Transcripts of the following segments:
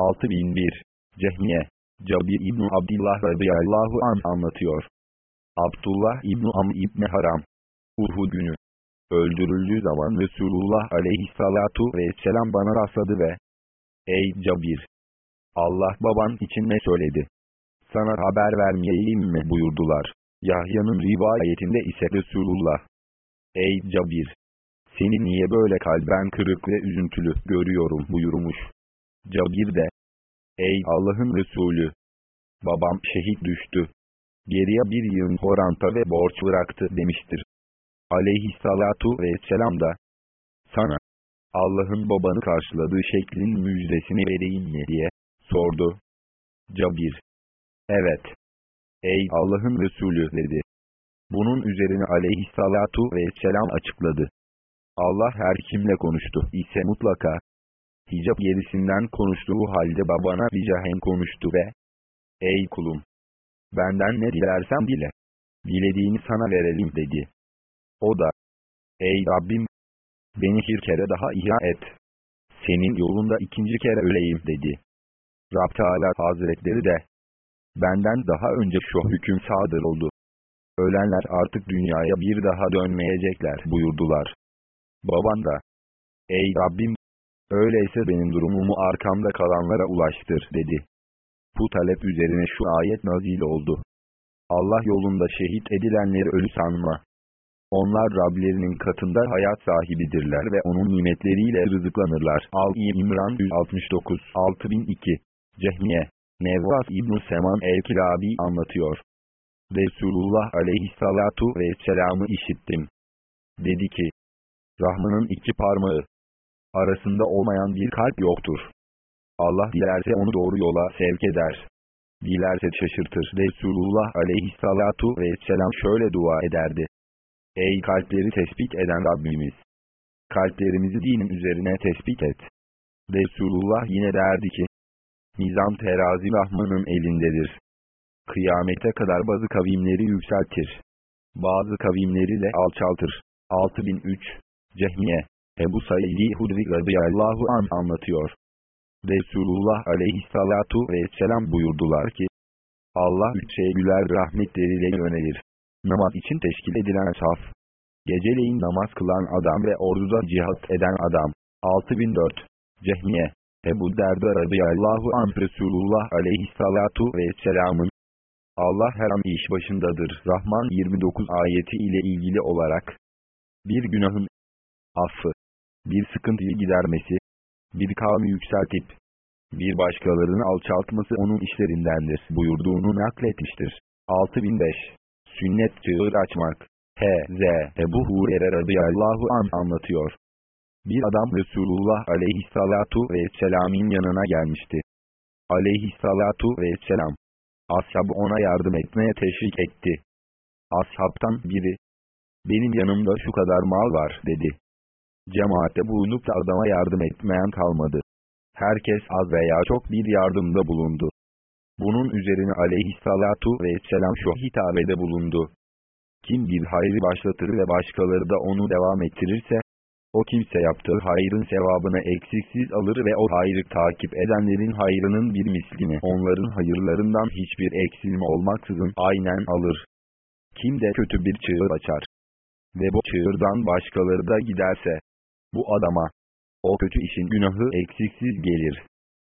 6001 Cehmiye Cabir İbni Abdillah radıyallahu an anlatıyor. Abdullah İbni Am İbni Haram Uhud günü öldürüldüğü zaman Resulullah aleyhissalatu vesselam bana rastladı ve Ey Cabir! Allah baban için ne söyledi? Sana haber vermeyeyim mi buyurdular. Yahya'nın rivayetinde ise Resulullah Ey Cabir! Seni niye böyle kalben kırık ve üzüntülü görüyorum buyurmuş. Cabir de Ey Allah'ın Resulü! Babam şehit düştü. Geriye bir yığın horanta ve borç bıraktı demiştir. Aleyhissalatu vesselam da sana Allah'ın babanı karşıladığı şeklin müjdesini vereyim mi diye sordu. Cabir Evet. Ey Allah'ın Resulü dedi. Bunun üzerine aleyhissalatu vesselam açıkladı. Allah her kimle konuştu ise mutlaka hicap gerisinden konuştuğu halde babana ricahen konuştu ve Ey kulum! Benden ne dilersen dile. Dilediğini sana verelim dedi. O da Ey Rabbim! Beni bir kere daha ihya et. Senin yolunda ikinci kere öleyim dedi. Rab Teala Hazretleri de benden daha önce şu hüküm sadır oldu. Ölenler artık dünyaya bir daha dönmeyecekler buyurdular. Baban da Ey Rabbim! Öyleyse benim durumumu arkamda kalanlara ulaştır dedi. Bu talep üzerine şu ayet nazil oldu. Allah yolunda şehit edilenleri ölü sanma. Onlar Rablerinin katında hayat sahibidirler ve onun nimetleriyle rızıklanırlar. Al-i İmran 169 6002 Cehmiye Nevvas İbn-i Seman el-Kilabi anlatıyor. Resulullah aleyhissalatu vesselam'ı işittim. Dedi ki, Rahman'ın iki parmağı arasında olmayan bir kalp yoktur. Allah dilerse onu doğru yola sevk eder. Dilerse şaşırtır. Resulullah aleyhissalatu vesselam şöyle dua ederdi. Ey kalpleri tespit eden Rabbimiz! Kalplerimizi dinin üzerine tespit et. Resulullah yine derdi ki, Nizam terazi Rahman'ın elindedir. Kıyamete kadar bazı kavimleri yükseltir. Bazı kavimleri de alçaltır. 6003 Cehmiye Ebu Said-i Hudri radıyallahu an anlatıyor. Resulullah aleyhissalatu vesselam buyurdular ki, Allah üç şey güler rahmetleriyle yönelir. Namaz için teşkil edilen saf. Geceleyin namaz kılan adam ve orduda cihat eden adam. 6004 Cehmiye Ebu Derda radıyallahu anh Resulullah aleyhissalatu vesselamın Allah her an iş başındadır. Rahman 29 ayeti ile ilgili olarak bir günahın affı, bir sıkıntıyı gidermesi, bir kavmi yükseltip bir başkalarını alçaltması onun işlerindendir buyurduğunu nakletmiştir. 6005 Sünnet çığır açmak H.Z. Ebu Hurer'e radıyallahu an anlatıyor. Bir adam Resulullah aleyhissalatu vesselam'in yanına gelmişti. Aleyhissalatu vesselam. Ashabı ona yardım etmeye teşvik etti. Ashabtan biri, benim yanımda şu kadar mal var dedi. Cemaatte bulunup da adama yardım etmeyen kalmadı. Herkes az veya çok bir yardımda bulundu. Bunun üzerine aleyhissalatu vesselam şu hitabede bulundu. Kim bir hayrı başlatır ve başkaları da onu devam ettirirse, o kimse yaptığı hayrın sevabını eksiksiz alır ve o hayrı takip edenlerin hayrının bir mislini onların hayırlarından hiçbir eksilme olmaksızın aynen alır. Kim de kötü bir çığır açar ve bu çığırdan başkaları da giderse, bu adama, o kötü işin günahı eksiksiz gelir.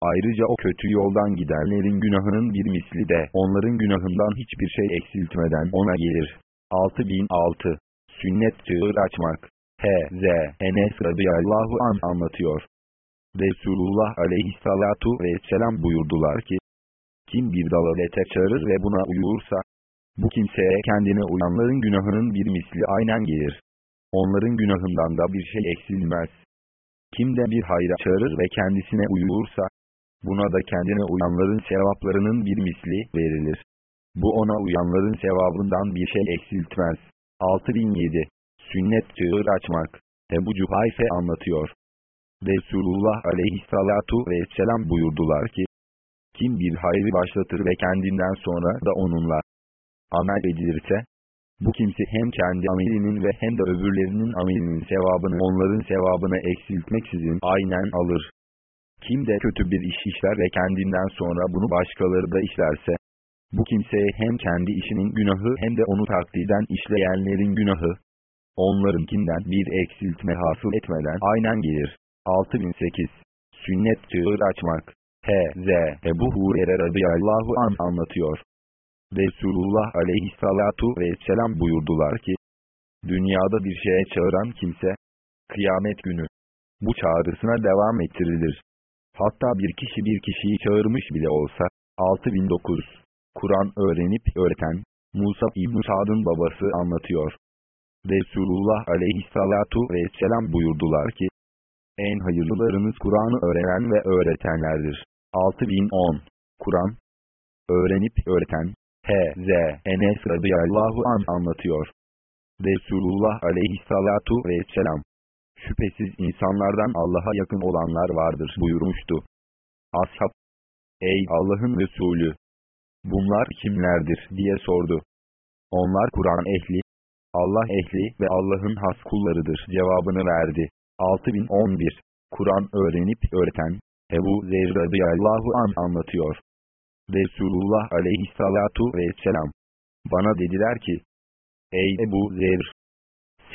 Ayrıca o kötü yoldan gidenlerin günahının bir misli de onların günahından hiçbir şey eksiltmeden ona gelir. 6006 Sünnet çığır açmak H.Z. Enes radıyallahu an anlatıyor. Resulullah aleyhissalatu vesselam buyurdular ki, kim bir dalalete çağırır ve buna uyursa, bu kimseye kendine uyanların günahının bir misli aynen gelir. Onların günahından da bir şey eksilmez. Kim de bir hayra çağırır ve kendisine uyulursa, buna da kendine uyanların sevaplarının bir misli verilir. Bu ona uyanların sevabından bir şey eksiltmez. 6007 Sünnet çığır açmak Ebu Cuhayfe anlatıyor. Resulullah aleyhissalatu vesselam buyurdular ki, kim bir hayrı başlatır ve kendinden sonra da onunla amel edilirse, bu kimse hem kendi amelinin ve hem de öbürlerinin amelinin sevabını onların sevabını eksiltmeksizin aynen alır. Kim de kötü bir iş işler ve kendinden sonra bunu başkaları da işlerse, bu kimseye hem kendi işinin günahı hem de onu takliden işleyenlerin günahı, onlarınkinden bir eksiltme hasıl etmeden aynen gelir. 6008 Sünnet çığır açmak H.Z. Ebu Hurer'e radıyallahu an anlatıyor. Resulullah aleyhissalatu vesselam buyurdular ki, Dünyada bir şeye çağıran kimse, kıyamet günü, bu çağrısına devam ettirilir. Hatta bir kişi bir kişiyi çağırmış bile olsa, 6009, Kur'an öğrenip öğreten, Musa İbn Sa'd'ın babası anlatıyor. Resulullah aleyhissalatu vesselam buyurdular ki, en hayırlılarınız Kur'an'ı öğrenen ve öğretenlerdir. 6010, Kur'an, öğrenip öğreten, H.Z. Enes radıyallahu an anlatıyor. Resulullah aleyhissalatu vesselam, şüphesiz insanlardan Allah'a yakın olanlar vardır buyurmuştu. Ashab, ey Allah'ın Resulü, bunlar kimlerdir diye sordu. Onlar Kur'an ehli, Allah ehli ve Allah'ın has kullarıdır cevabını verdi. 6011 Kur'an öğrenip öğreten Ebu Zer radıyallahu an anlatıyor. Resulullah aleyhissalatu vesselam bana dediler ki Ey Ebu Zer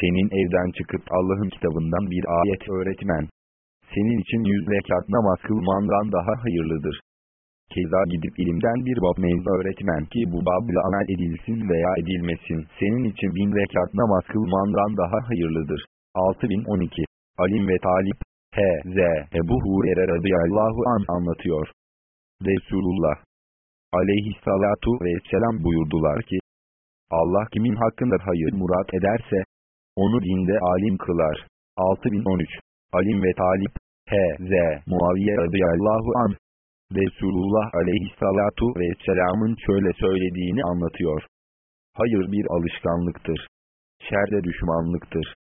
senin evden çıkıp Allah'ın kitabından bir ayet öğretmen senin için yüz rekat namaz kılmandan daha hayırlıdır. Keza gidip ilimden bir bab mevzu öğretmen ki bu babla amel edilsin veya edilmesin senin için bin rekat namaz kılmandan daha hayırlıdır. 6012 Alim ve Talip H.Z. Ebu Hurer'e radıyallahu an anlatıyor. Resulullah aleyhissalatu vesselam buyurdular ki, Allah kimin hakkında hayır murat ederse, onu dinde alim kılar. 6013 Alim ve Talip H.Z. Muaviye radıyallahu an Resulullah aleyhissalatu vesselamın şöyle söylediğini anlatıyor. Hayır bir alışkanlıktır. Şer de düşmanlıktır.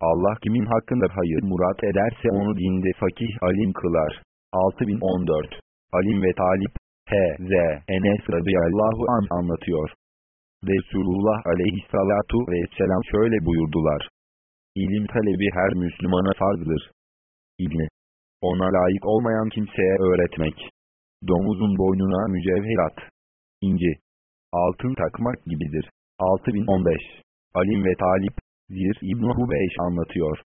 Allah kimin hakkında hayır murat ederse onu dinde fakih alim kılar. 6014 Alim ve Talip H.Z. Enes radıyallahu an anlatıyor. Resulullah aleyhissalatu vesselam şöyle buyurdular. İlim talebi her Müslümana farzdır. İbni. Ona layık olmayan kimseye öğretmek. Domuzun boynuna mücevherat. İnci. Altın takmak gibidir. 6015 Alim ve Talip Zir İbn-i Hubeyş anlatıyor.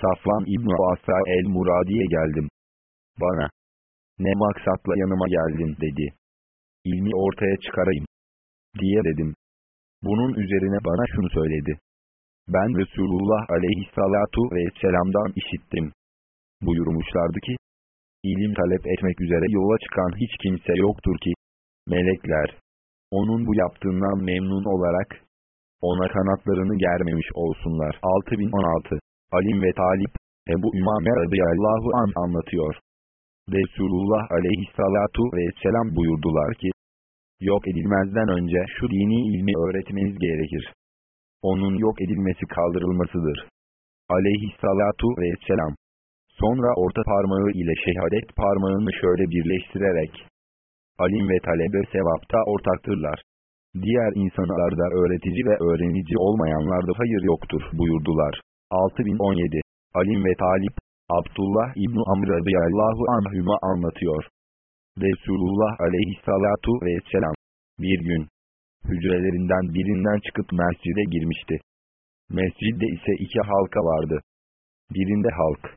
Safvan İbn-i Asa el-Muradi'ye geldim. Bana, ne maksatla yanıma geldin dedi. İlmi ortaya çıkarayım. Diye dedim. Bunun üzerine bana şunu söyledi. Ben Resulullah aleyhissalatu vesselam'dan işittim. Buyurmuşlardı ki, ilim talep etmek üzere yola çıkan hiç kimse yoktur ki, melekler, onun bu yaptığından memnun olarak, ona kanatlarını germemiş olsunlar. 6016 Alim ve Talip Ebu Ümame radıyallahu an anlatıyor. Resulullah aleyhissalatu vesselam buyurdular ki, yok edilmezden önce şu dini ilmi öğretmeniz gerekir. Onun yok edilmesi kaldırılmasıdır. Aleyhissalatu vesselam. Sonra orta parmağı ile şehadet parmağını şöyle birleştirerek, alim ve talebe sevapta ortaktırlar. Diğer insanlarda öğretici ve öğrenici olmayanlarda hayır yoktur buyurdular. 6017 Alim ve Talip Abdullah İbni Amr radıyallahu anhüma anlatıyor. Resulullah aleyhissalatu vesselam bir gün hücrelerinden birinden çıkıp mescide girmişti. Mescidde ise iki halka vardı. Birinde halk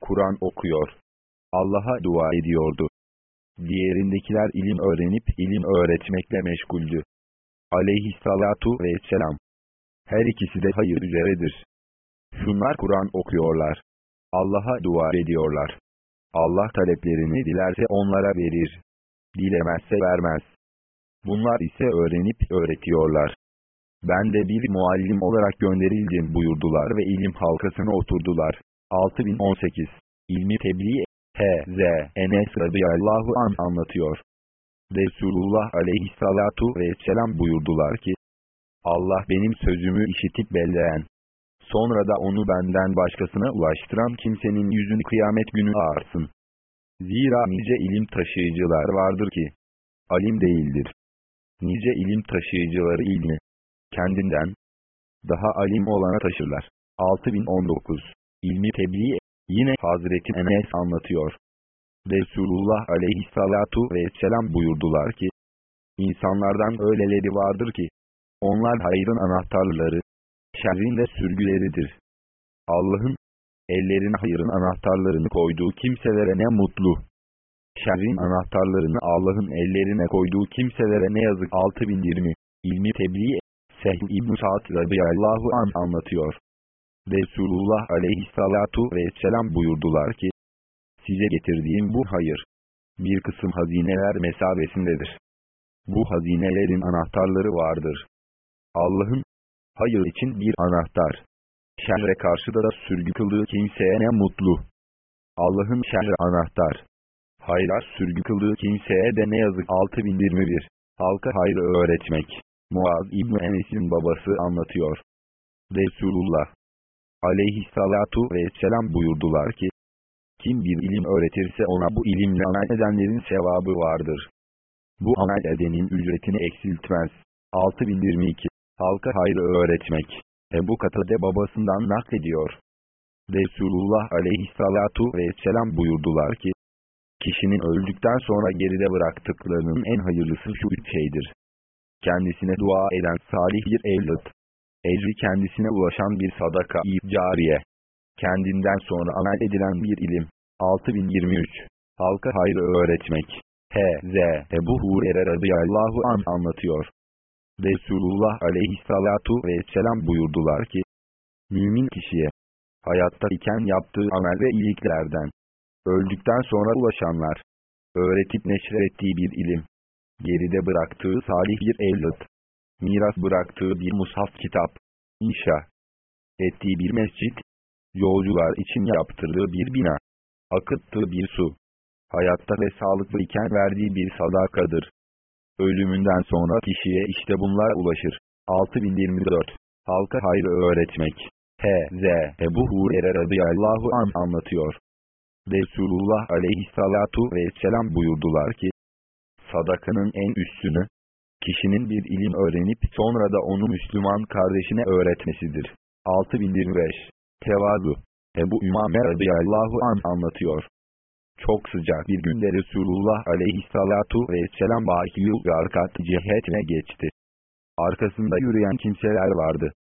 Kur'an okuyor. Allah'a dua ediyordu. Diğerindekiler ilim öğrenip ilim öğretmekle meşguldü aleyhissalatu vesselam. Her ikisi de hayır üzeredir. Şunlar Kur'an okuyorlar. Allah'a dua ediyorlar. Allah taleplerini dilerse onlara verir. Dilemezse vermez. Bunlar ise öğrenip öğretiyorlar. Ben de bir muallim olarak gönderildim buyurdular ve ilim halkasına oturdular. 6018 İlmi Tebliğ H.Z. Enes radıyallahu an anlatıyor. Resulullah aleyhissalatu vesselam buyurdular ki, Allah benim sözümü işitip belleyen, sonra da onu benden başkasına ulaştıran kimsenin yüzünü kıyamet günü ağarsın. Zira nice ilim taşıyıcılar vardır ki, alim değildir. Nice ilim taşıyıcıları ilmi, kendinden, daha alim olana taşırlar. 6019 İlmi Tebliğ Yine Hazreti Enes anlatıyor. Resulullah aleyhissalatu vesselam buyurdular ki, İnsanlardan öyleleri vardır ki, onlar hayrın anahtarları, şerrin de sürgüleridir. Allah'ın, ellerine hayrın anahtarlarını koyduğu kimselere ne mutlu. Şerrin anahtarlarını Allah'ın ellerine koyduğu kimselere ne yazık 6020 ilmi tebliğ Sehl İbn-i Sa'd radıyallahu an anlatıyor. Resulullah aleyhissalatu vesselam buyurdular ki, size getirdiğim bu hayır, bir kısım hazineler mesabesindedir. Bu hazinelerin anahtarları vardır. Allah'ın, hayır için bir anahtar. Şerre karşı da sürgü kıldığı kimseye ne mutlu. Allah'ın şerre anahtar. Hayra sürgü kıldığı kimseye de ne yazık 6021. Halka hayrı öğretmek. Muaz İbni Enes'in babası anlatıyor. Resulullah aleyhissalatu vesselam buyurdular ki, kim bir ilim öğretirse ona bu ilimle amel edenlerin sevabı vardır. Bu amel edenin ücretini eksiltmez. 6022 Halka hayrı öğretmek. Ebu Katade babasından naklediyor. Resulullah aleyhissalatu vesselam buyurdular ki, kişinin öldükten sonra geride bıraktıklarının en hayırlısı şu üç şeydir. Kendisine dua eden salih bir evlat. Ecri kendisine ulaşan bir sadaka-i cariye kendinden sonra amel edilen bir ilim. 6023 Halka hayrı öğretmek. H.Z. Ebu Hurer'e radıyallahu an anlatıyor. Resulullah aleyhissalatu vesselam buyurdular ki, Mümin kişiye, hayatta iken yaptığı amel ve iyiliklerden, öldükten sonra ulaşanlar, öğretip neşrettiği bir ilim, geride bıraktığı salih bir evlat, miras bıraktığı bir mushaf kitap, inşa ettiği bir mescit, yolcular için yaptırdığı bir bina, akıttığı bir su, hayatta ve sağlıklı iken verdiği bir sadakadır. Ölümünden sonra kişiye işte bunlar ulaşır. 6024 Halka hayrı öğretmek H.Z. Ebu Hurer'e radıyallahu an anlatıyor. Resulullah aleyhissalatu vesselam buyurdular ki, sadakanın en üstünü, kişinin bir ilim öğrenip sonra da onu Müslüman kardeşine öğretmesidir. 6025 Tevazu Ebu Ümame radıyallahu an anlatıyor. Çok sıcak bir günde Resulullah aleyhissalatu vesselam Bahiyul Garkat cihetine geçti. Arkasında yürüyen kimseler vardı.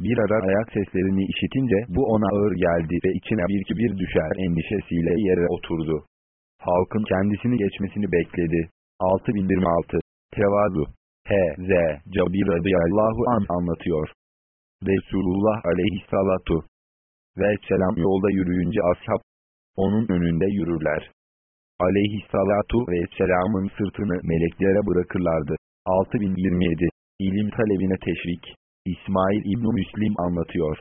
Bir ara ayak seslerini işitince bu ona ağır geldi ve içine bir kibir düşer endişesiyle yere oturdu. Halkın kendisini geçmesini bekledi. 6026 Tevazu H.Z. Cabir radıyallahu an anlatıyor. Resulullah aleyhissalatu vesselam yolda yürüyünce ashab, onun önünde yürürler. Aleyhissalatu vesselamın sırtını meleklere bırakırlardı. 6027 İlim talebine teşvik İsmail İbn Müslim anlatıyor.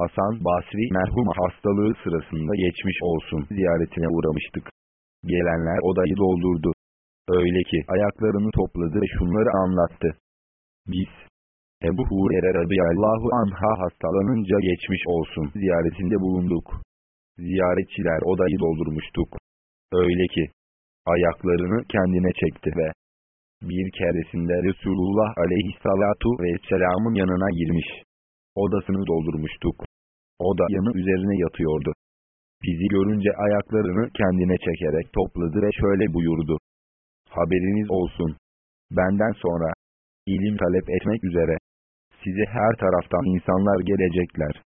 Hasan Basri merhum hastalığı sırasında geçmiş olsun ziyaretine uğramıştık. Gelenler odayı doldurdu. Öyle ki ayaklarını topladı ve şunları anlattı. Biz, Ebu Hurer'e radıyallahu anha hastalanınca geçmiş olsun ziyaretinde bulunduk. Ziyaretçiler odayı doldurmuştuk. Öyle ki, ayaklarını kendine çekti ve bir keresinde Resulullah aleyhissalatu vesselamın yanına girmiş. Odasını doldurmuştuk. O da yanı üzerine yatıyordu. Bizi görünce ayaklarını kendine çekerek topladı ve şöyle buyurdu. Haberiniz olsun. Benden sonra, ilim talep etmek üzere, size her taraftan insanlar gelecekler.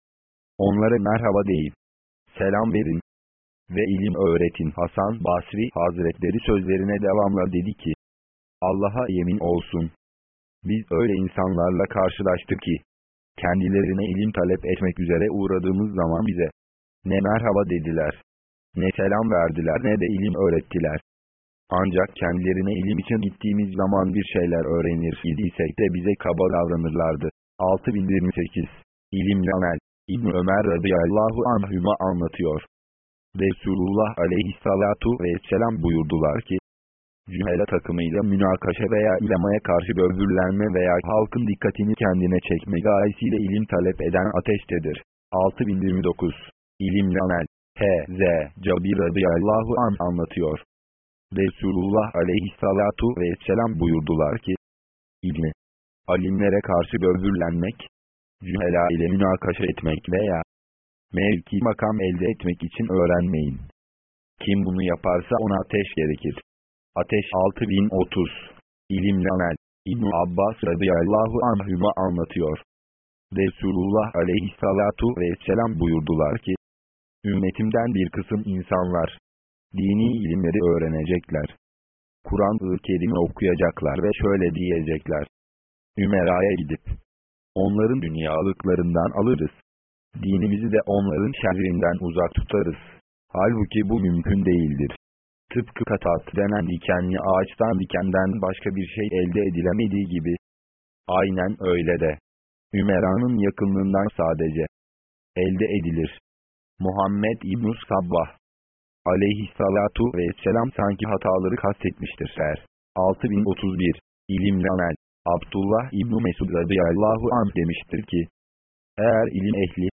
Onlara merhaba deyip, selam verin ve ilim öğretin. Hasan Basri Hazretleri sözlerine devamla dedi ki, Allah'a yemin olsun. Biz öyle insanlarla karşılaştık ki, kendilerine ilim talep etmek üzere uğradığımız zaman bize, ne merhaba dediler, ne selam verdiler ne de ilim öğrettiler. Ancak kendilerine ilim için gittiğimiz zaman bir şeyler öğrenir idiysek de bize kaba davranırlardı. 6028 İlimli Amel İbn Ömer radıyallahu anhüma anlatıyor. Resulullah aleyhissalatu vesselam buyurdular ki, Cühele takımıyla münakaşa veya ilemaya karşı böbürlenme veya halkın dikkatini kendine çekme gayesiyle ilim talep eden ateştedir. 6029 İlimli Amel H.Z. Cabir radıyallahu an anlatıyor. Resulullah aleyhissalatu vesselam buyurdular ki, ilmi, alimlere karşı böbürlenmek, cühela ile münakaşa etmek veya mevki makam elde etmek için öğrenmeyin. Kim bunu yaparsa ona ateş gerekir. Ateş 6030 İlimli amel İbn Abbas radıyallahu anhüma anlatıyor. Resulullah aleyhissalatu vesselam buyurdular ki, Ümmetimden bir kısım insanlar, dini ilimleri öğrenecekler. Kur'an-ı Kerim'i okuyacaklar ve şöyle diyecekler. Ümera'ya gidip, onların dünyalıklarından alırız. Dinimizi de onların şerrinden uzak tutarız. Halbuki bu mümkün değildir. Tıpkı katat denen dikenli ağaçtan dikenden başka bir şey elde edilemediği gibi. Aynen öyle de. Ümera'nın yakınlığından sadece elde edilir. Muhammed İbn-i Sabbah aleyhissalatu vesselam sanki hataları kastetmiştir. Er. 6031 İlimli amel Abdullah İbn Mesud radıyallahu anh demiştir ki, eğer ilim ehli,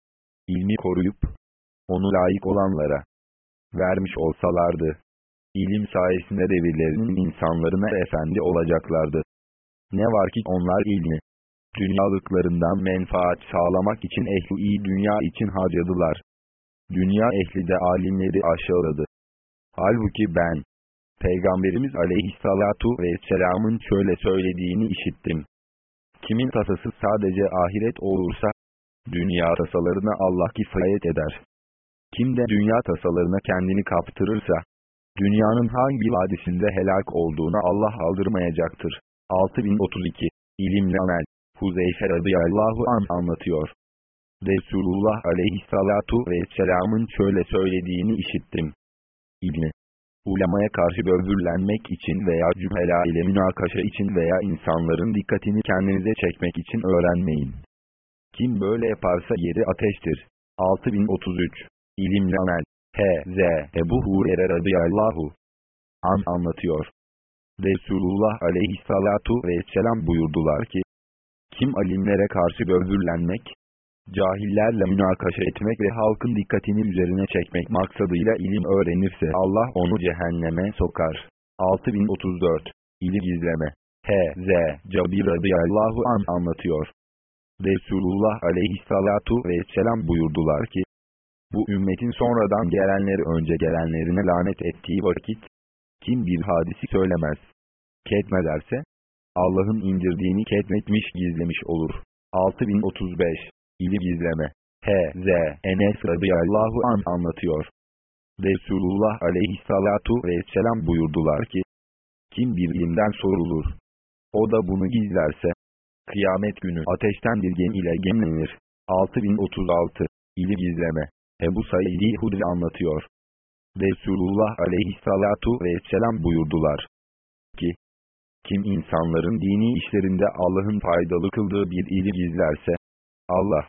ilmi koruyup, onu layık olanlara vermiş olsalardı, ilim sayesinde devirlerinin insanlarına efendi olacaklardı. Ne var ki onlar ilmi, dünyalıklarından menfaat sağlamak için ehli iyi dünya için harcadılar. Dünya ehli de alimleri aşağıladı. Halbuki ben, Peygamberimiz aleyhissalatu vesselamın şöyle söylediğini işittim. Kimin tasası sadece ahiret olursa, dünya tasalarına Allah kifayet eder. Kim de dünya tasalarına kendini kaptırırsa, dünyanın hangi vadisinde helak olduğunu Allah aldırmayacaktır. 6032 İlimli Amel Huzeyfe radıyallahu an anlatıyor. Resulullah aleyhissalatu vesselamın şöyle söylediğini işittim. İlmi, ulemaya karşı böbürlenmek için veya cühela ile münakaşa için veya insanların dikkatini kendinize çekmek için öğrenmeyin. Kim böyle yaparsa yeri ateştir. 6033 İlimli Amel H.Z. Ebu Hurer'e radıyallahu an anlatıyor. Resulullah aleyhissalatu vesselam buyurdular ki, kim alimlere karşı böbürlenmek, cahillerle münakaşa etmek ve halkın dikkatini üzerine çekmek maksadıyla ilim öğrenirse Allah onu cehenneme sokar. 6034 İlim gizleme H.Z. Cabir radıyallahu an anlatıyor. Resulullah aleyhissalatu vesselam buyurdular ki, bu ümmetin sonradan gelenleri önce gelenlerine lanet ettiği vakit, kim bir hadisi söylemez, ketmederse, Allah'ın indirdiğini ketmetmiş gizlemiş olur. 6035 İlim gizleme H.Z. Enes radıyallahu an anlatıyor. Resulullah aleyhissalatu vesselam buyurdular ki, kim bir ilimden sorulur, o da bunu gizlerse, kıyamet günü ateşten bir gem ile gemlenir. 6036 İlim gizleme Ebu Said-i Hudri anlatıyor. Resulullah aleyhissalatu vesselam buyurdular ki, kim insanların dini işlerinde Allah'ın faydalı kıldığı bir ilim gizlerse, Allah,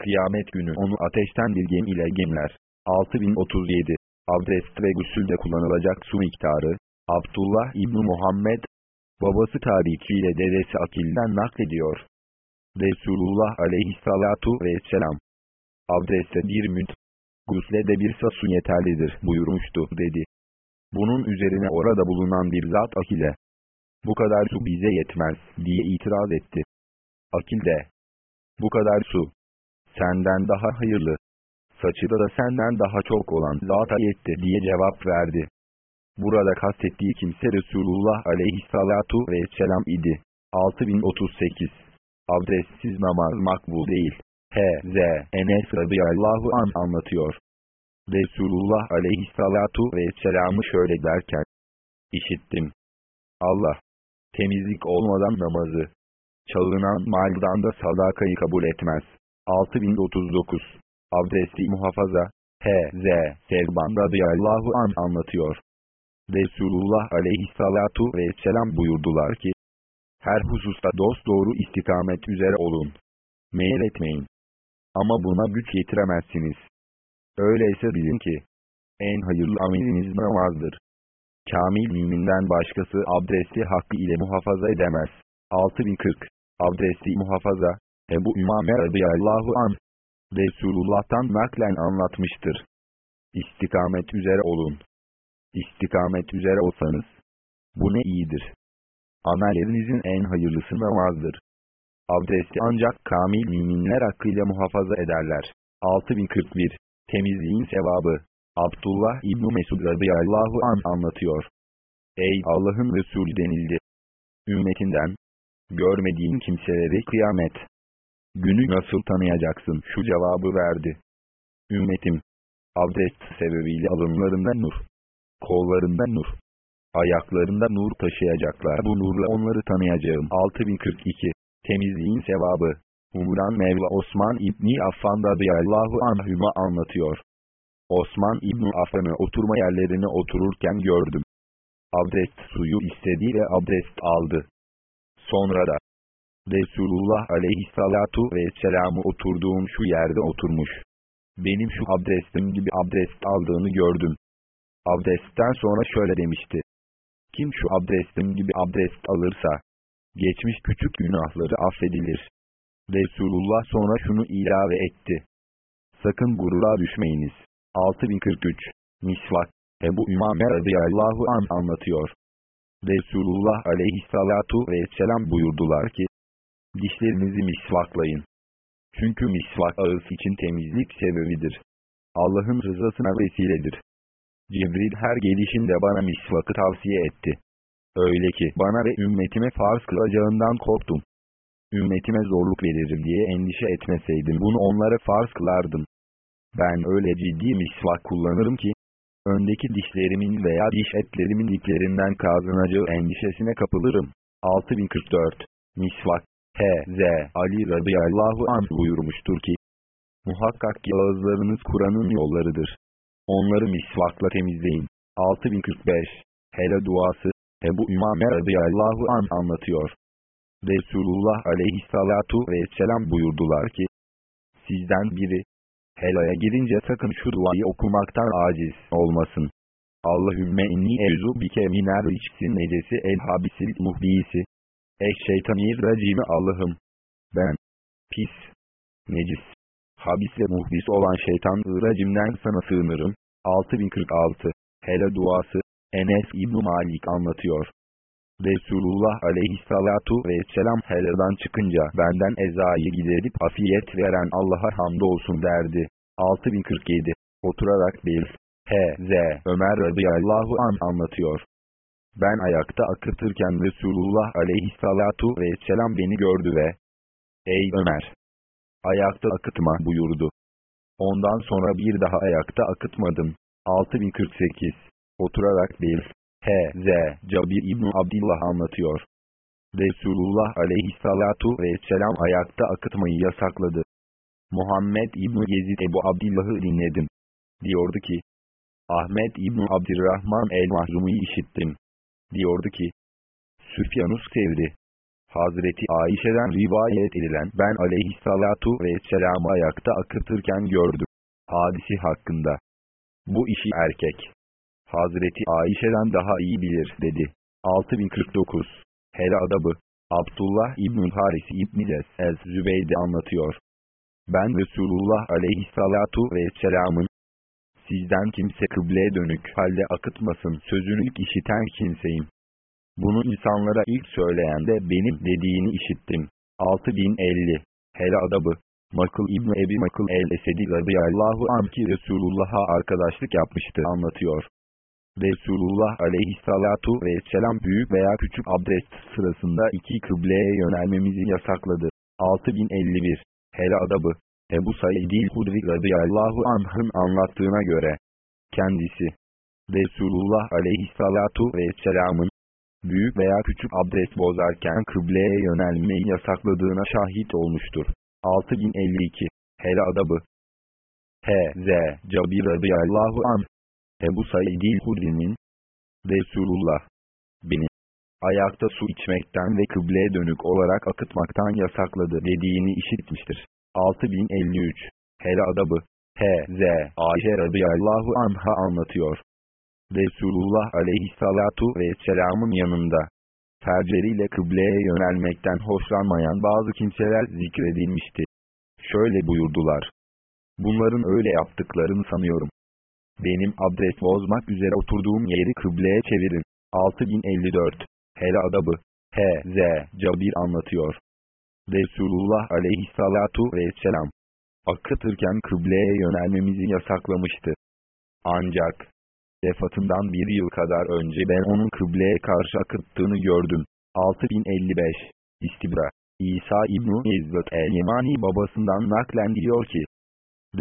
kıyamet günü onu ateşten bir gem ile gemler. 6037 Abdest ve gusülde kullanılacak su miktarı, Abdullah İbni Muhammed, babası Tariki ile dedesi Akil'den naklediyor. Resulullah aleyhissalatu vesselam, abdeste bir müd, gusle de bir sasun yeterlidir buyurmuştu dedi. Bunun üzerine orada bulunan bir zat Akil'e, bu kadar su bize yetmez diye itiraz etti. Akil de, bu kadar su, senden daha hayırlı, saçı da senden daha çok olan zata yetti diye cevap verdi. Burada kastettiği kimse Resulullah aleyhissalatu vesselam idi. 6038 Abdestsiz namaz makbul değil. H.Z. Enes radıyallahu an anlatıyor. Resulullah aleyhissalatu vesselam'ı şöyle derken, işittim. Allah, temizlik olmadan namazı, çalınan maldan da sadakayı kabul etmez. 6039 Abdesti muhafaza, H.Z. Sevban radıyallahu an anlatıyor. Resulullah aleyhissalatu vesselam buyurdular ki, her hususta dost doğru istikamet üzere olun. Meyil etmeyin. Ama buna güç yetiremezsiniz. Öyleyse bilin ki, en hayırlı ameliniz namazdır. Kamil müminden başkası abdesti hakkı ile muhafaza edemez. 6040 Abdesti muhafaza, Ebu Ümame radıyallahu an, Resulullah'tan naklen anlatmıştır. İstikamet üzere olun. İstikamet üzere olsanız, bu ne iyidir. Amellerinizin en hayırlısı namazdır. Abdesti ancak kamil müminler hakkıyla muhafaza ederler. 6041 Temizliğin sevabı Abdullah İbni Mesud radıyallahu an anlatıyor. Ey Allah'ın Resulü denildi. Ümmetinden, görmediğin kimseleri kıyamet günü nasıl tanıyacaksın şu cevabı verdi. Ümmetim, abdest sebebiyle alınlarında nur, kollarında nur, ayaklarında nur taşıyacaklar. Bu nurla onları tanıyacağım. 6042 Temizliğin sevabı Umran Mevla Osman İbni Affan radıyallahu anhüma anlatıyor. Osman İbni Affan'ı oturma yerlerine otururken gördüm. Abdest suyu istedi ve abdest aldı. Sonra da Resulullah aleyhissalatu vesselam'ı oturduğum şu yerde oturmuş. Benim şu abdestim gibi abdest aldığını gördüm. Abdestten sonra şöyle demişti. Kim şu abdestim gibi abdest alırsa, geçmiş küçük günahları affedilir. Resulullah sonra şunu ilave etti. Sakın gurura düşmeyiniz. 6043 Misvak Ebu Ümame radıyallahu an anlatıyor. Resulullah aleyhissalatu vesselam buyurdular ki, dişlerinizi misvaklayın. Çünkü misvak ağız için temizlik sebebidir. Allah'ın rızasına vesiledir. Cibril her gelişinde bana misvakı tavsiye etti. Öyle ki bana ve ümmetime farz kılacağından korktum. Ümmetime zorluk veririm diye endişe etmeseydim bunu onlara farz kılardım. Ben öyle ciddi misvak kullanırım ki, öndeki dişlerimin veya diş etlerimin diklerinden kazanacağı endişesine kapılırım. 6044 Misvak H.Z. Ali radıyallahu anh buyurmuştur ki, Muhakkak ki Kur'an'ın yollarıdır. Onları misvakla temizleyin. 6045 Hele duası Ebu Ümame radıyallahu an anlatıyor. Resulullah aleyhissalatu vesselam buyurdular ki, Sizden biri, helaya girince sakın şu duayı okumaktan aciz olmasın. Allahümme inni evzu bike miner içsin necesi el habisil muhdisi. Ey şeytanir racimi Allah'ım. Ben, pis, necis, habis ve muhbis olan şeytan racimden sana sığınırım. 6046 Hele duası Enes İbn Malik anlatıyor. Resulullah aleyhissalatu vesselam heladan çıkınca benden ezayı giderip afiyet veren Allah'a hamdolsun derdi. 6047 Oturarak bil. H.Z. Ömer radıyallahu an anlatıyor. Ben ayakta akıtırken Resulullah aleyhissalatu vesselam beni gördü ve Ey Ömer! Ayakta akıtma buyurdu. Ondan sonra bir daha ayakta akıtmadım. 6048 Oturarak bil. H.Z. Cabir İbni Abdillah anlatıyor. Resulullah aleyhissalatu vesselam ayakta akıtmayı yasakladı. Muhammed İbni Yezid Ebu Abdillah'ı dinledim. Diyordu ki, Ahmet İbni Abdirrahman el-Mahzumi'yi işittim. Diyordu ki, Süfyanus sevdi. Hazreti Ayşe'den rivayet edilen ben aleyhissalatu vesselam'ı ayakta akıtırken gördüm. Hadisi hakkında. Bu işi erkek. Hazreti Ayşe'den daha iyi bilir dedi. 6049 Hele adabı Abdullah İbn Haris İbn Ez Zübeyde anlatıyor. Ben Resulullah aleyhissalatu vesselamın sizden kimse kıbleye dönük halde akıtmasın sözünü ilk işiten kimseyim. Bunu insanlara ilk söyleyen de benim dediğini işittim. 6050 Hele adabı Makıl İbni Ebi Makıl el-Esedi radıyallahu anh ki Resulullah'a arkadaşlık yapmıştı anlatıyor. Resulullah aleyhissalatu vesselam büyük veya küçük abdest sırasında iki kıbleye yönelmemizi yasakladı. 6051 Hele adabı Ebu Said-i Hudri radıyallahu anh'ın anlattığına göre kendisi Resulullah aleyhissalatu vesselamın büyük veya küçük abdest bozarken kıbleye yönelmeyi yasakladığına şahit olmuştur. 6052 Hele adabı H.Z. Cabir radıyallahu anh Ebu Said-i Hudri'nin Resulullah beni ayakta su içmekten ve kıbleye dönük olarak akıtmaktan yasakladı dediğini işitmiştir. 6053 Hele adabı H.Z. Ayşe radıyallahu anha anlatıyor. Resulullah aleyhissalatu vesselamın yanında terceriyle kıbleye yönelmekten hoşlanmayan bazı kimseler zikredilmişti. Şöyle buyurdular. Bunların öyle yaptıklarını sanıyorum. Benim abdest bozmak üzere oturduğum yeri kıbleye çevirin. 6054 Hele adabı H.Z. Cabir anlatıyor. Resulullah aleyhissalatu vesselam akıtırken kıbleye yönelmemizi yasaklamıştı. Ancak, vefatından bir yıl kadar önce ben onun kıbleye karşı akıttığını gördüm. 6055 İstibra İsa İbn-i İzzet el-Yemani babasından naklen diyor ki,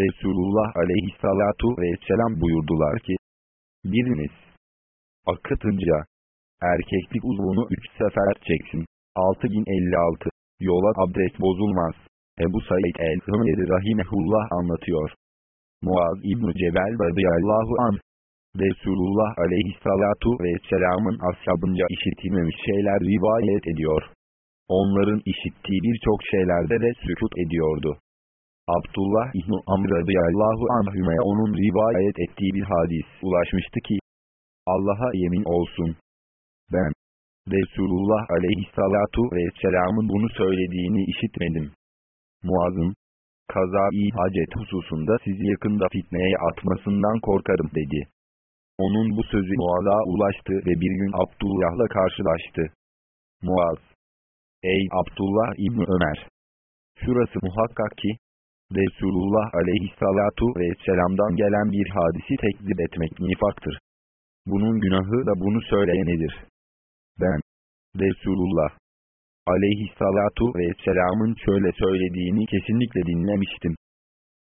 Resulullah aleyhissalatu vesselam buyurdular ki, biriniz, akıtınca, erkeklik uzvunu üç sefer çeksin. 6056 Yola abdest bozulmaz. Ebu Said el-Hımeri Rahimehullah anlatıyor. Muaz İbn-i Cebel radıyallahu anh, Resulullah aleyhissalatu vesselamın ashabınca işitilmemiş şeyler rivayet ediyor. Onların işittiği birçok şeylerde de sükut ediyordu. Abdullah İbn-i Amr radıyallahu anhüme onun rivayet ettiği bir hadis ulaşmıştı ki, Allah'a yemin olsun. Ben, Resulullah aleyhissalatu vesselamın bunu söylediğini işitmedim. Muaz'ın, kaza-i hacet hususunda sizi yakında fitneye atmasından korkarım dedi. Onun bu sözü Muaz'a ulaştı ve bir gün Abdullah'la karşılaştı. Muaz, ey Abdullah İbni Ömer! Şurası muhakkak ki, Resulullah aleyhissalatu vesselam'dan gelen bir hadisi tekzip etmek nifaktır. Bunun günahı da bunu söyleyenedir. Ben, Resulullah aleyhissalatu vesselamın şöyle söylediğini kesinlikle dinlemiştim.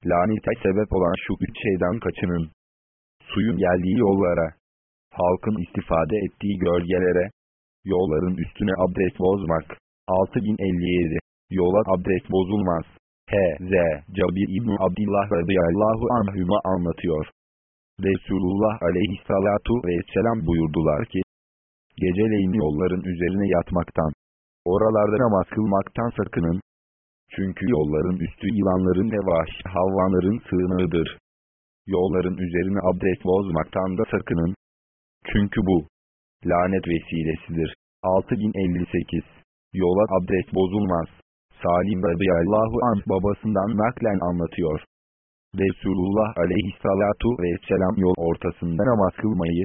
Lanete sebep olan şu üç şeyden kaçının. Suyun geldiği yollara, halkın istifade ettiği gölgelere, yolların üstüne abdest bozmak. 6057 Yola abdest bozulmaz. H.Z. Cabir İbni Abdillah radıyallahu anhüma anlatıyor. Resulullah aleyhissalatu vesselam buyurdular ki, Geceleyin yolların üzerine yatmaktan, oralarda namaz kılmaktan sakının. Çünkü yolların üstü yılanların ve vahşi havvanların sığınağıdır. Yolların üzerine abdest bozmaktan da sakının. Çünkü bu, lanet vesilesidir. 6058 Yola abdest bozulmaz. Salim radıyallahu anh babasından naklen anlatıyor. Resulullah aleyhissalatu vesselam yol ortasında namaz kılmayı,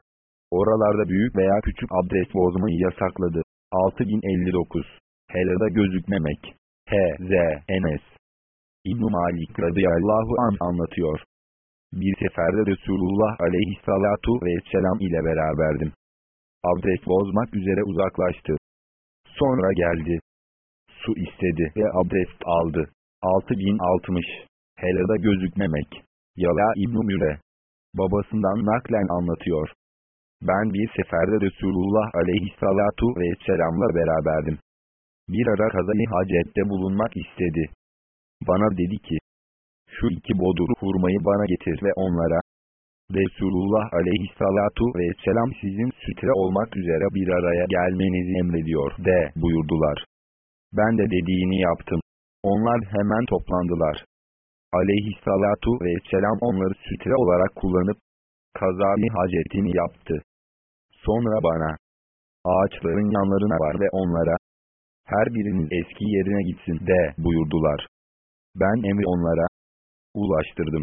oralarda büyük veya küçük abdest bozmayı yasakladı. 6059 Helada gözükmemek H.Z. Enes İbn Malik radıyallahu an anlatıyor. Bir seferde Resulullah aleyhissalatu vesselam ile beraberdim. Abdest bozmak üzere uzaklaştı. Sonra geldi. Su istedi ve abdest aldı. 6060 Helada gözükmemek. Yala İbn-i Müre. Babasından naklen anlatıyor. Ben bir seferde Resulullah aleyhissalatu vesselamla beraberdim. Bir ara kazayı hacette bulunmak istedi. Bana dedi ki, şu iki bodur hurmayı bana getir ve onlara, Resulullah aleyhissalatu vesselam sizin sütre olmak üzere bir araya gelmenizi emrediyor de buyurdular. Ben de dediğini yaptım. Onlar hemen toplandılar. Aleyhissalatu vesselam onları sütre olarak kullanıp, kazali hacetini yaptı. Sonra bana, ağaçların yanlarına var ve onlara, her biriniz eski yerine gitsin de buyurdular. Ben emri onlara ulaştırdım.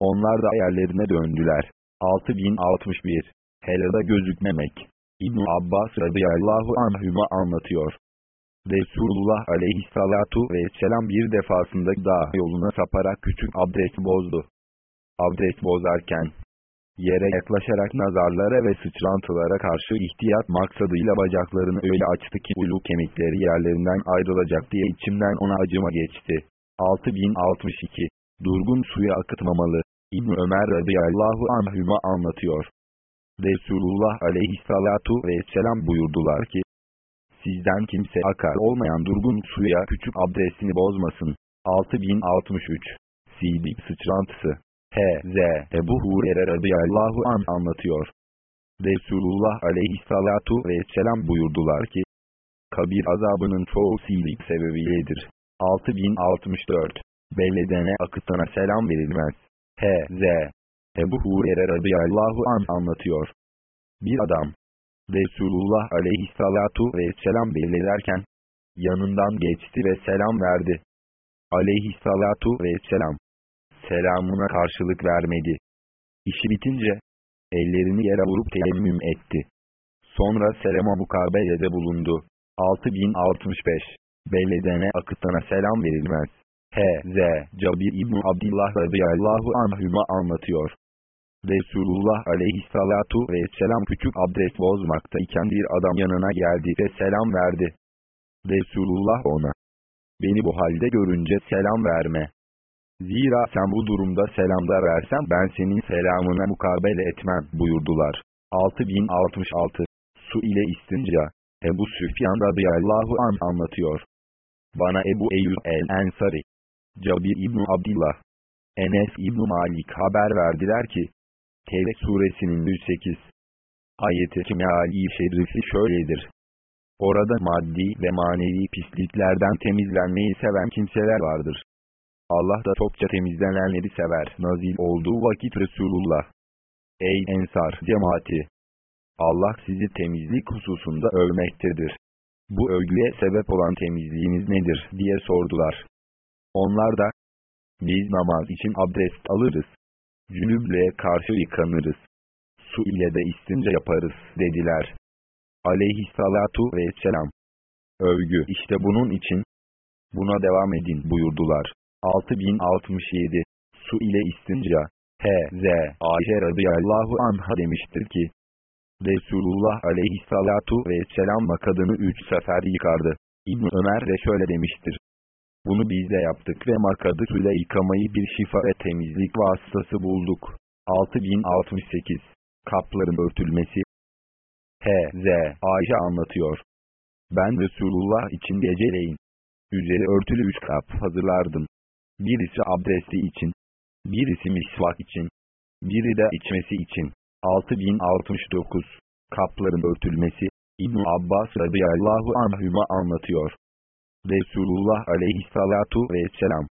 Onlar da yerlerine döndüler. 6061 Helada gözükmemek İbn Abbas radıyallahu anhüma anlatıyor. Resulullah aleyhissalatu vesselam bir defasında dağ yoluna saparak küçük abdest bozdu. Abdest bozarken, yere yaklaşarak nazarlara ve sıçrantılara karşı ihtiyat maksadıyla bacaklarını öyle açtı ki ulu kemikleri yerlerinden ayrılacak diye içimden ona acıma geçti. 6062 Durgun suya akıtmamalı. İbn Ömer radıyallahu anhüma anlatıyor. Resulullah aleyhissalatu vesselam buyurdular ki, Sizden kimse akar olmayan durgun suya küçük abdestini bozmasın. 6063 Sidik sıçrantısı H.Z. Ebu Hurer'e radıyallahu an anlatıyor. Resulullah aleyhissalatu vesselam buyurdular ki, kabir azabının çoğu silik sebebiyledir. 6064 Beledene akıtana selam verilmez. H.Z. Ebu Hurer'e radıyallahu an anlatıyor. Bir adam, Resulullah aleyhissalatu vesselam belirlerken, yanından geçti ve selam verdi. Aleyhissalatu vesselam, selamına karşılık vermedi. İşi bitince, ellerini yere vurup teyemmüm etti. Sonra selama mukabelede bulundu. 6065 Belledene akıtana selam verilmez. H.Z. Cabir İbn Abdillah radıyallahu anhüma anlatıyor. Resulullah aleyhissalatu vesselam küçük abdest bozmaktayken bir adam yanına geldi ve selam verdi. Resulullah ona, beni bu halde görünce selam verme. Zira sen bu durumda selamda versen ben senin selamına mukabele etmem buyurdular. 6066 Su ile istinca Ebu Süfyan radıyallahu an anlatıyor. Bana Ebu Eyyub el-Ensari, Cabir İbni Abdillah, Enes İbni Malik haber verdiler ki, Tevbe suresinin 108 ayeti meali şerifi şöyledir. Orada maddi ve manevi pisliklerden temizlenmeyi seven kimseler vardır. Allah da çokça temizlenenleri sever. Nazil olduğu vakit Resulullah. Ey Ensar cemaati! Allah sizi temizlik hususunda övmektedir. Bu övgüye sebep olan temizliğiniz nedir diye sordular. Onlar da, biz namaz için abdest alırız. Cünüble karşı yıkanırız. Su ile de istince yaparız dediler. Aleyhissalatu vesselam. Övgü işte bunun için. Buna devam edin buyurdular. 6067 Su ile istinca H.Z. Ayşe radıyallahu anha demiştir ki Resulullah aleyhissalatu vesselam makadını üç sefer yıkardı. İbn Ömer de şöyle demiştir. Bunu biz de yaptık ve makadı suyla yıkamayı bir şifa ve temizlik vasıtası bulduk. 6068 Kapların örtülmesi H.Z. Ayşe anlatıyor. Ben Resulullah için geceleyin. Üzeri örtülü üç kap hazırlardım. Birisi abdesti için, birisi misvak için, biri de içmesi için. 6069 Kapların örtülmesi İbn Abbas radıyallahu anhüma anlatıyor. Resulullah aleyhissalatu vesselam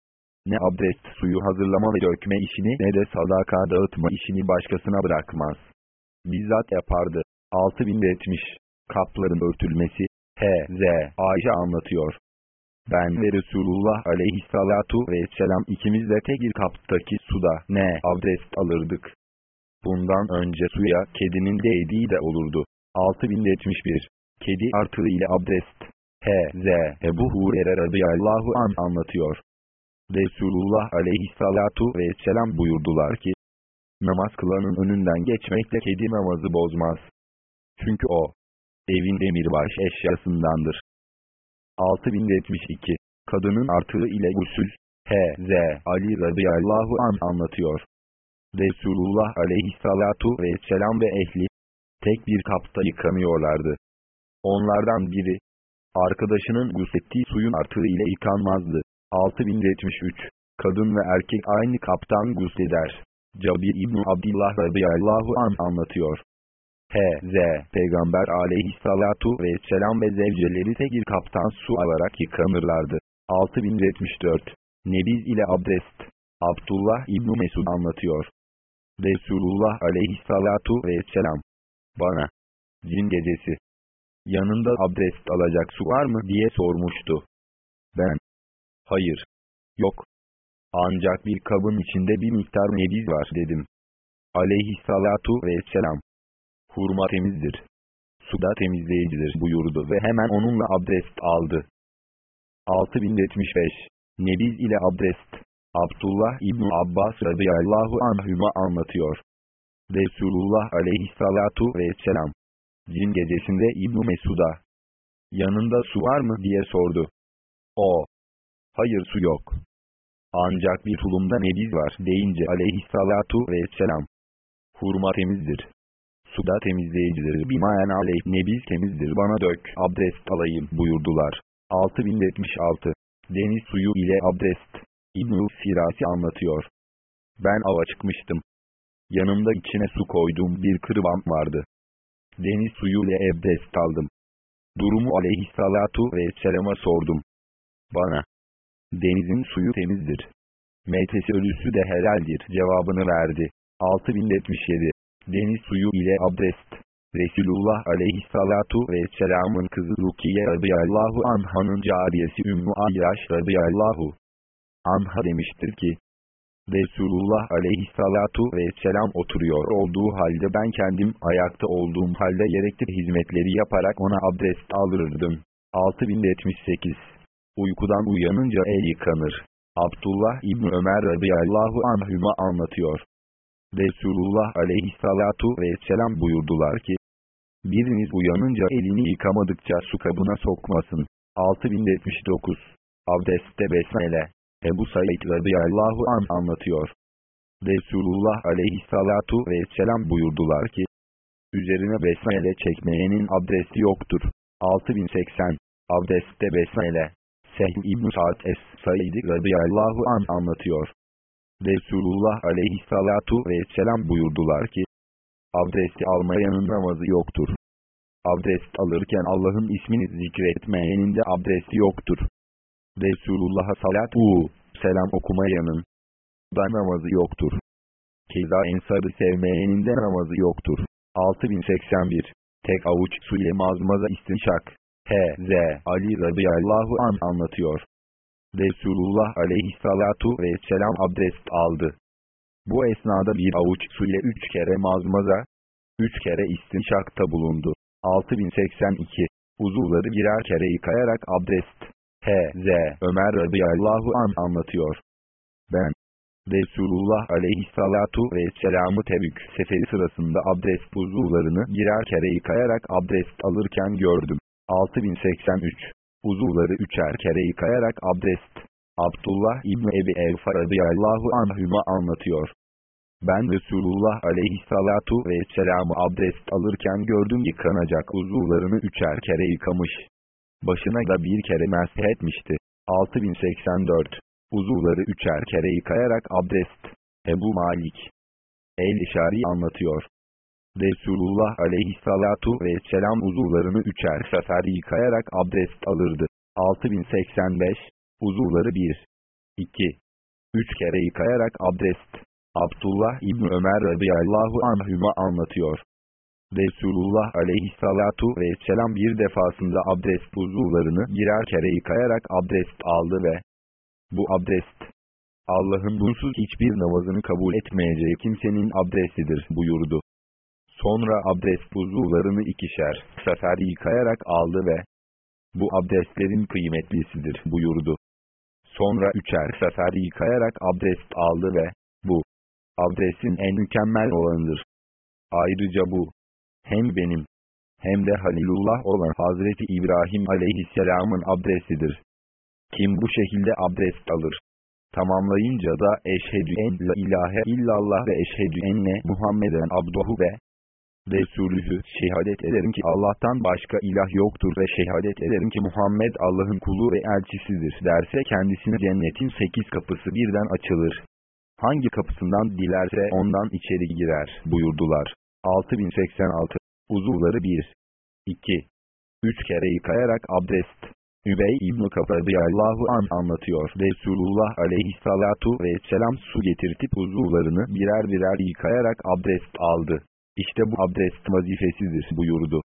ne abdest suyu hazırlama ve dökme işini ne de sadaka dağıtma işini başkasına bırakmaz. Bizzat yapardı. 6070 Kapların örtülmesi H.Z. Ayşe anlatıyor. Ben ve Resulullah aleyhissalatu vesselam ikimiz de tek bir kaptaki suda ne abdest alırdık. Bundan önce suya kedinin değdiği de olurdu. 6071 Kedi artığı ile abdest H.Z. Ebu Hurer'e radıyallahu an anlatıyor. Resulullah aleyhissalatu vesselam buyurdular ki, namaz kılanın önünden geçmekle kedi namazı bozmaz. Çünkü o, evin demirbaş eşyasındandır. 6072 Kadının artığı ile gusül H.Z. Ali radıyallahu an anlatıyor. Resulullah aleyhissalatu vesselam ve ehli tek bir kapta yıkanıyorlardı. Onlardan biri arkadaşının guslettiği suyun artığı ile yıkanmazdı. 6073 Kadın ve erkek aynı kaptan gusleder. Cabir İbni Abdillah radıyallahu an anlatıyor. H.Z. Peygamber aleyhissalatu vesselam ve zevceleri tek bir kaptan su alarak yıkanırlardı. 6074 Nebiz ile abdest Abdullah İbni Mesud anlatıyor. Resulullah aleyhissalatu vesselam bana cin gecesi yanında abdest alacak su var mı diye sormuştu. Ben hayır yok ancak bir kabın içinde bir miktar nebiz var dedim. Aleyhissalatu vesselam hurma temizdir. Su da temizleyicidir buyurdu ve hemen onunla abdest aldı. 6075 Nebiz ile abdest Abdullah İbni Abbas radıyallahu anhüma anlatıyor. Resulullah aleyhissalatu vesselam Cin gecesinde İbn Mesud'a yanında su var mı diye sordu. O hayır su yok. Ancak bir tulumda nebiz var deyince aleyhissalatu vesselam hurma temizdir suda temizleyicidir. Bimayen aleyh nebiz temizdir bana dök, abdest alayım buyurdular. 6076 Deniz suyu ile abdest İbn-i Sirasi anlatıyor. Ben ava çıkmıştım. Yanımda içine su koyduğum bir kırvam vardı. Deniz suyu ile abdest aldım. Durumu aleyhissalatu vesselama sordum. Bana, denizin suyu temizdir. Meytesi ölüsü de helaldir cevabını verdi. 6077 Deniz suyu ile abdest. Resulullah aleyhissalatu vesselamın kızı Rukiye radıyallahu anhanın cariyesi Ümmü Ayyaş radıyallahu anha demiştir ki, Resulullah aleyhissalatu vesselam oturuyor olduğu halde ben kendim ayakta olduğum halde gerekli hizmetleri yaparak ona abdest aldırırdım. 6078 Uykudan uyanınca el yıkanır. Abdullah İbni Ömer radıyallahu anhüma anlatıyor. Resulullah aleyhissalatu vesselam buyurdular ki, biriniz uyanınca elini yıkamadıkça su kabına sokmasın. 6079 Abdestte Besmele Ebu Said radıyallahu an anlatıyor. Resulullah aleyhissalatu vesselam buyurdular ki, üzerine besmele çekmeyenin abdesti yoktur. 6080 Abdestte besmele Sehl İbn Sa'd Es-Said radıyallahu an anlatıyor. Resulullah aleyhissalatu vesselam buyurdular ki, abdesti almayanın namazı yoktur. Abdest alırken Allah'ın ismini zikretmeyenin de abdesti yoktur. Resulullah'a salat u, selam okumayanın da namazı yoktur. Keza ensarı sevmeyenin de namazı yoktur. 6081 Tek avuç su ile mazmaza istinşak. H.Z. Ali radıyallahu an anlatıyor. Resulullah aleyhissalatu vesselam abdest aldı. Bu esnada bir avuç su ile üç kere mazmaza, üç kere istinşakta bulundu. 6082 Uzuvları birer kere yıkayarak abdest. H.Z. Ömer radıyallahu an anlatıyor. Ben, Resulullah aleyhissalatu vesselam'ı Tebük seferi sırasında abdest uzuvlarını birer kere yıkayarak abdest alırken gördüm. 6083 Uzuvları üçer kere yıkayarak abdest. Abdullah İbni Ebi Evfa radıyallahu anhüma anlatıyor. Ben Resulullah aleyhissalatu vesselam'ı abdest alırken gördüm yıkanacak uzuvlarını üçer kere yıkamış. Başına da bir kere mesh etmişti. 6084 Uzuvları üçer kere yıkayarak abdest. Ebu Malik El-İşari anlatıyor. Resulullah aleyhissalatu vesselam uzuvlarını üçer sefer yıkayarak abdest alırdı. 6085 Uzuvları 1 2 Üç kere yıkayarak abdest. Abdullah İbni Ömer radıyallahu anhüma anlatıyor. Resulullah aleyhissalatu vesselam bir defasında abdest uzuvlarını birer kere yıkayarak abdest aldı ve bu abdest, Allah'ın bunsuz hiçbir namazını kabul etmeyeceği kimsenin abdestidir buyurdu. Sonra abdest uzuvlarını ikişer sefer yıkayarak aldı ve bu abdestlerin kıymetlisidir buyurdu. Sonra üçer sefer yıkayarak abdest aldı ve bu abdestin en mükemmel olanıdır. Ayrıca bu hem benim hem de Halilullah olan Hazreti İbrahim aleyhisselamın abdestidir. Kim bu şekilde abdest alır? Tamamlayınca da eşhedü en la ilahe illallah ve eşhedü enne Muhammeden abduhu ve Resulühü şehadet ederim ki Allah'tan başka ilah yoktur ve şehadet ederim ki Muhammed Allah'ın kulu ve elçisidir derse kendisine cennetin sekiz kapısı birden açılır. Hangi kapısından dilerse ondan içeri girer buyurdular. 6086 Uzuvları 1 2 Üç kere yıkayarak abdest Übey İbn-i Allahu an anlatıyor. Resulullah aleyhissalatu vesselam su getirtip uzuvlarını birer birer yıkayarak abdest aldı. İşte bu abdest vazifesidir buyurdu.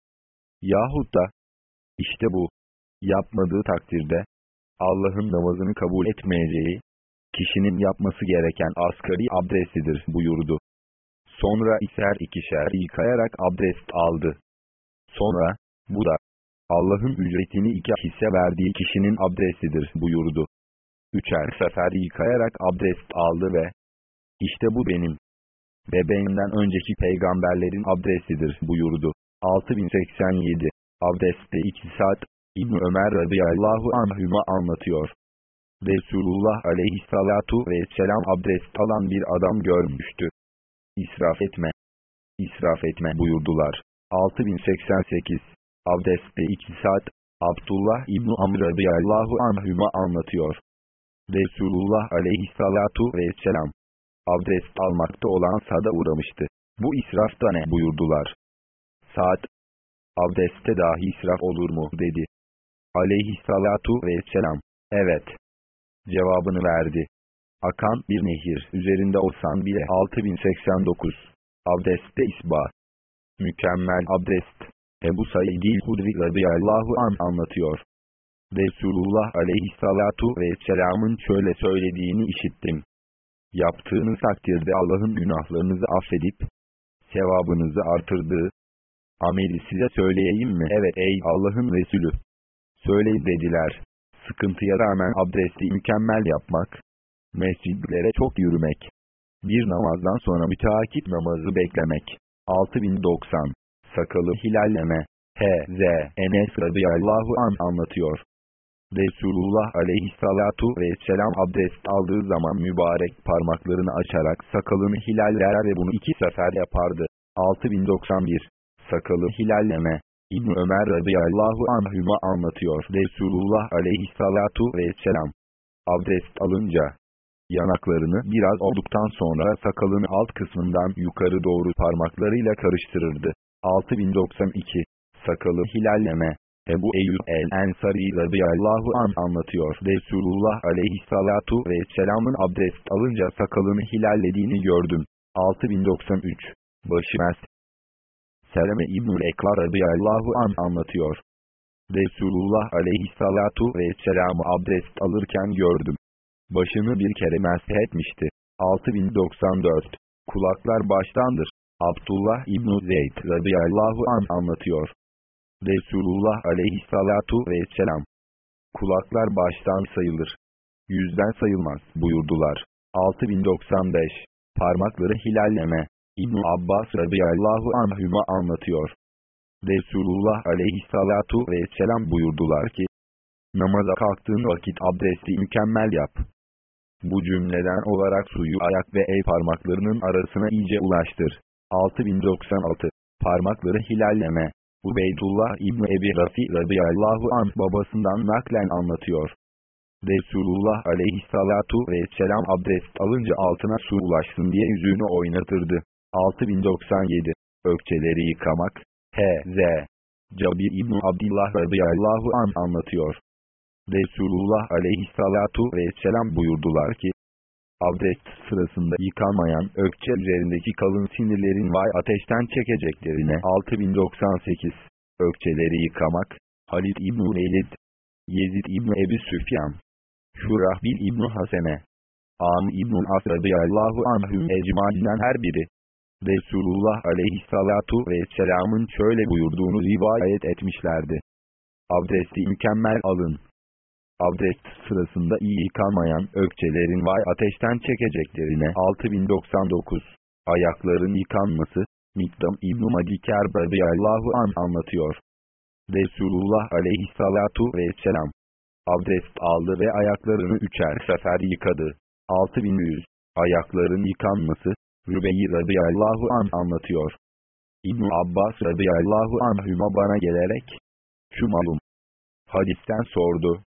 Yahut da, işte bu, yapmadığı takdirde, Allah'ın namazını kabul etmeyeceği, kişinin yapması gereken asgari abdestidir buyurdu. Sonra iser ikişer yıkayarak abdest aldı. Sonra, bu da, Allah'ın ücretini iki hisse verdiği kişinin abdestidir buyurdu. Üçer sefer yıkayarak abdest aldı ve işte bu benim ve benimden önceki peygamberlerin abdestidir buyurdu. 6087 Abdestte 2 saat İbn Ömer radıyallahu anhüma anlatıyor. Resulullah aleyhissalatu vesselam abdest alan bir adam görmüştü. İsraf etme. İsraf etme buyurdular. 6088 Abdestte iki saat, Abdullah İbni Amr radıyallahu anhüma anlatıyor. Resulullah aleyhissalatu vesselam, abdest almakta olan Sad'a uğramıştı. Bu israfta ne buyurdular. Saat, abdestte dahi israf olur mu dedi. Aleyhissalatu vesselam, evet. Cevabını verdi. Akan bir nehir üzerinde olsan bile 6089. Abdestte isba. Mükemmel abdest. Ebu Said-i Hudri radıyallahu an anlatıyor. Resulullah aleyhissalatu vesselamın şöyle söylediğini işittim. Yaptığınız takdirde Allah'ın günahlarınızı affedip, sevabınızı artırdığı, ameli size söyleyeyim mi? Evet ey Allah'ın Resulü. Söyle dediler. Sıkıntıya rağmen abdesti mükemmel yapmak, mescidlere çok yürümek, Bir namazdan sonra müteakip namazı beklemek. 6090. Sakalı hilalleme. H.Z. Enes radıyallahu an anlatıyor. Resulullah aleyhissalatu vesselam abdest aldığı zaman mübarek parmaklarını açarak sakalını hilaller ve bunu iki sefer yapardı. 6091. Sakalı hilalleme. İbn Ömer radıyallahu anhüma anlatıyor. Resulullah aleyhissalatu vesselam. Abdest alınca, yanaklarını biraz olduktan sonra sakalın alt kısmından yukarı doğru parmaklarıyla karıştırırdı. 6092. Sakalı hilalleme. Ebu Eyyub el-Ensari radıyallahu an anlatıyor. Resulullah aleyhissalatu vesselamın abdest alınca sakalını hilallediğini gördüm. 6093. Başı mes. Seleme İbnül Eklar radıyallahu an anlatıyor. Resulullah aleyhissalatu vesselamı abdest alırken gördüm. Başını bir kere mesh etmişti. 6094. Kulaklar baştandır. Abdullah İbn Zeyd radıyallahu an anlatıyor. Resulullah aleyhissalatu vesselam. Kulaklar baştan sayılır. Yüzden sayılmaz buyurdular. 6095. Parmakları hilalleme. İbn Abbas radıyallahu anhüma anlatıyor. Resulullah aleyhissalatu vesselam buyurdular ki, Namaza kalktığın vakit abdesti mükemmel yap. Bu cümleden olarak suyu ayak ve el parmaklarının arasına iyice ulaştır. 6096. Parmakları hilalleme. Ubeydullah İbni Ebi Rafi radıyallahu anh babasından naklen anlatıyor. Resulullah aleyhissalatu vesselam abdest alınca altına su ulaşsın diye yüzünü oynatırdı. 6097. Ökçeleri yıkamak. H.Z. Cabir İbni Abdillah radıyallahu an anlatıyor. Resulullah aleyhissalatu vesselam buyurdular ki, abdest sırasında yıkanmayan ökçe üzerindeki kalın sinirlerin vay ateşten çekeceklerine 6098. Ökçeleri yıkamak, Halid İbn-i Velid, Yezid İbn Ebi Süfyan, Şurahbil İbn Hasene, Am İbn As radıyallahu anhüm ecmalinden her biri, Resulullah aleyhissalatu vesselamın şöyle buyurduğunu rivayet etmişlerdi. Abdesti mükemmel alın. Abdest sırasında iyi yıkanmayan ökçelerin vay ateşten çekeceklerine 6099. Ayakların yıkanması, Mikdam İbn-i Madiker radıyallahu an anlatıyor. Resulullah aleyhissalatu vesselam. Abdest aldı ve ayaklarını üçer sefer yıkadı. 6100. Ayakların yıkanması, Rübeyi radıyallahu an anlatıyor. ibn Abbas radıyallahu anhüma bana gelerek, şu malum, hadisten sordu.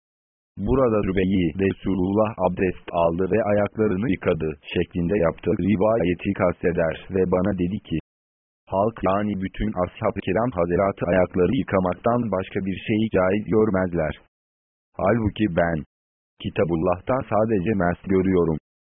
Burada Rübeyi Resulullah abdest aldı ve ayaklarını yıkadı şeklinde yaptığı rivayeti kasteder ve bana dedi ki, Halk yani bütün ashab-ı kiram hazeratı ayakları yıkamaktan başka bir şeyi caiz görmezler. Halbuki ben, Kitabullah'tan sadece mers görüyorum.